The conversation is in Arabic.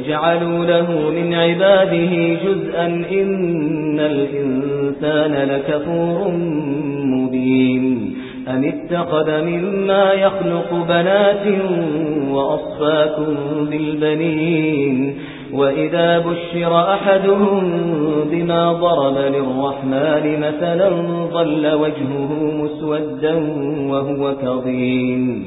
وجعلوا له من عباده جزءا إن الإنسان لكفور مبين. أم اتخذ مما يخلق بنات وأصفاكم بالبنين؟ وإذا بشر أحدهم بما ضرب للرحمن مثلا ظل وجهه مسودا وهو كظيم.